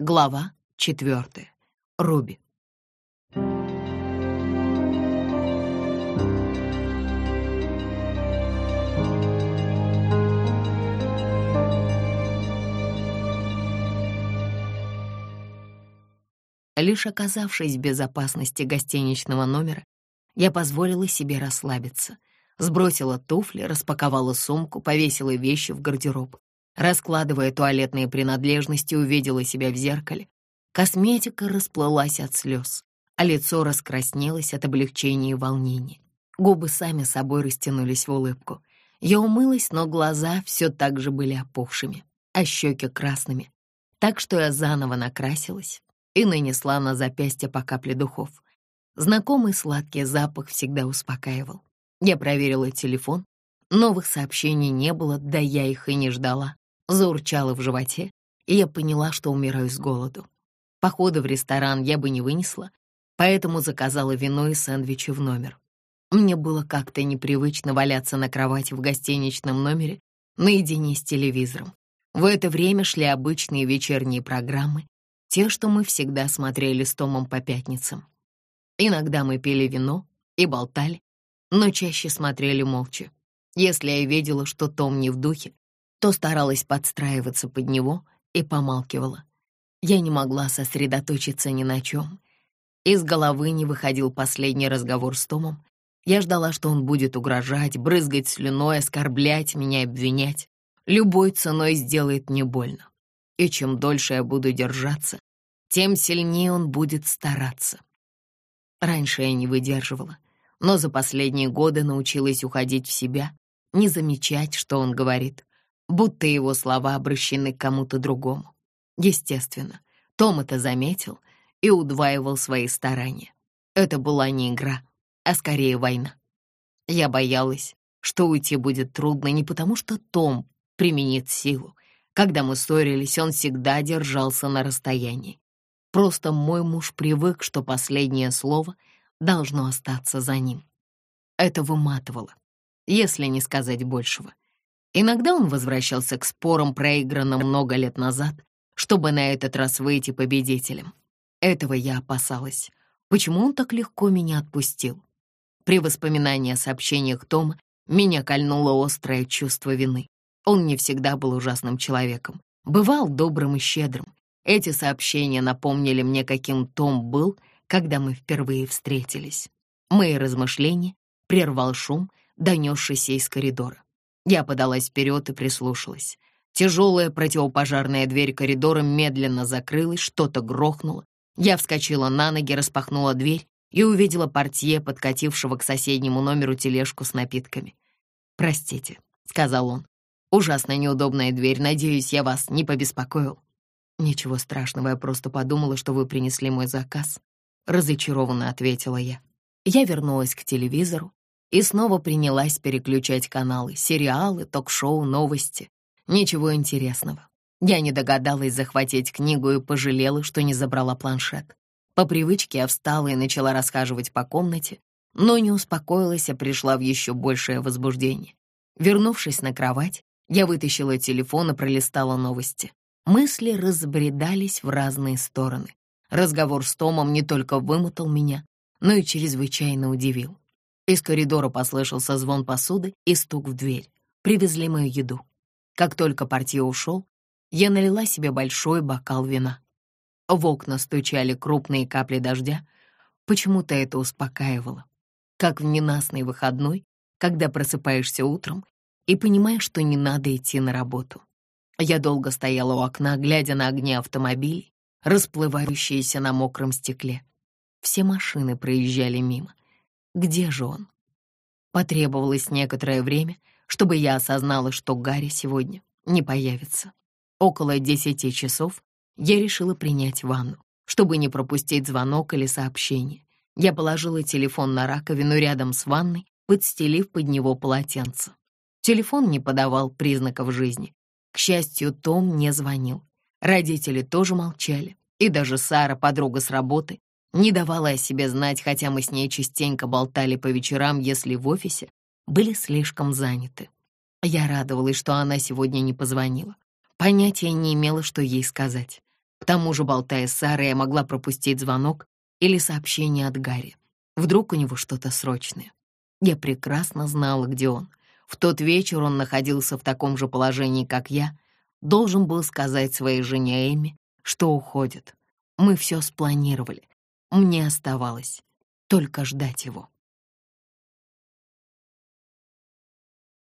Глава четвертая. Руби. Лишь оказавшись в безопасности гостиничного номера, я позволила себе расслабиться. Сбросила туфли, распаковала сумку, повесила вещи в гардероб. Раскладывая туалетные принадлежности, увидела себя в зеркале. Косметика расплылась от слез, а лицо раскраснелось от облегчения и волнения. Губы сами собой растянулись в улыбку. Я умылась, но глаза все так же были опухшими, а щеки красными. Так что я заново накрасилась и нанесла на запястье по капле духов. Знакомый сладкий запах всегда успокаивал. Я проверила телефон. Новых сообщений не было, да я их и не ждала. Заурчала в животе, и я поняла, что умираю с голоду. Похода в ресторан я бы не вынесла, поэтому заказала вино и сэндвичи в номер. Мне было как-то непривычно валяться на кровати в гостиничном номере наедине с телевизором. В это время шли обычные вечерние программы, те, что мы всегда смотрели с Томом по пятницам. Иногда мы пили вино и болтали, но чаще смотрели молча. Если я видела, что Том не в духе, то старалась подстраиваться под него и помалкивала. Я не могла сосредоточиться ни на чем. Из головы не выходил последний разговор с Томом. Я ждала, что он будет угрожать, брызгать слюной, оскорблять меня, обвинять. Любой ценой сделает мне больно. И чем дольше я буду держаться, тем сильнее он будет стараться. Раньше я не выдерживала, но за последние годы научилась уходить в себя, не замечать, что он говорит, будто его слова обращены к кому-то другому. Естественно, Том это заметил и удваивал свои старания. Это была не игра, а скорее война. Я боялась, что уйти будет трудно не потому, что Том применит силу. Когда мы ссорились, он всегда держался на расстоянии. Просто мой муж привык, что последнее слово должно остаться за ним. Это выматывало, если не сказать большего. Иногда он возвращался к спорам, проигранным много лет назад, чтобы на этот раз выйти победителем. Этого я опасалась. Почему он так легко меня отпустил? При воспоминании о сообщениях Тома меня кольнуло острое чувство вины. Он не всегда был ужасным человеком. Бывал добрым и щедрым, эти сообщения напомнили мне, каким Том был, когда мы впервые встретились. Мои размышления прервал шум, донесшийся из коридора. Я подалась вперед и прислушалась. Тяжелая противопожарная дверь коридора медленно закрылась, что-то грохнуло. Я вскочила на ноги, распахнула дверь и увидела портье, подкатившего к соседнему номеру тележку с напитками. «Простите», — сказал он. «Ужасно неудобная дверь. Надеюсь, я вас не побеспокоил». «Ничего страшного, я просто подумала, что вы принесли мой заказ», — разочарованно ответила я. Я вернулась к телевизору и снова принялась переключать каналы, сериалы, ток-шоу, новости. Ничего интересного. Я не догадалась захватить книгу и пожалела, что не забрала планшет. По привычке я встала и начала расхаживать по комнате, но не успокоилась, а пришла в еще большее возбуждение. Вернувшись на кровать, я вытащила телефон и пролистала новости. Мысли разбредались в разные стороны. Разговор с Томом не только вымотал меня, но и чрезвычайно удивил. Из коридора послышался звон посуды и стук в дверь. Привезли мою еду. Как только портье ушел, я налила себе большой бокал вина. В окна стучали крупные капли дождя. Почему-то это успокаивало. Как в ненастный выходной, когда просыпаешься утром и понимаешь, что не надо идти на работу. Я долго стояла у окна, глядя на огни автомобилей, расплывающиеся на мокром стекле. Все машины проезжали мимо. Где же он? Потребовалось некоторое время, чтобы я осознала, что Гарри сегодня не появится. Около десяти часов я решила принять ванну, чтобы не пропустить звонок или сообщение. Я положила телефон на раковину рядом с ванной, подстелив под него полотенце. Телефон не подавал признаков жизни, к счастью, Том не звонил. Родители тоже молчали, и даже Сара, подруга с работы, не давала о себе знать, хотя мы с ней частенько болтали по вечерам, если в офисе были слишком заняты. Я радовалась, что она сегодня не позвонила. Понятия не имела, что ей сказать. К тому же, болтая с Сарой, я могла пропустить звонок или сообщение от Гарри. Вдруг у него что-то срочное. Я прекрасно знала, где он. В тот вечер он находился в таком же положении, как я. Должен был сказать своей жене Эми, что уходит. Мы все спланировали. Мне оставалось только ждать его.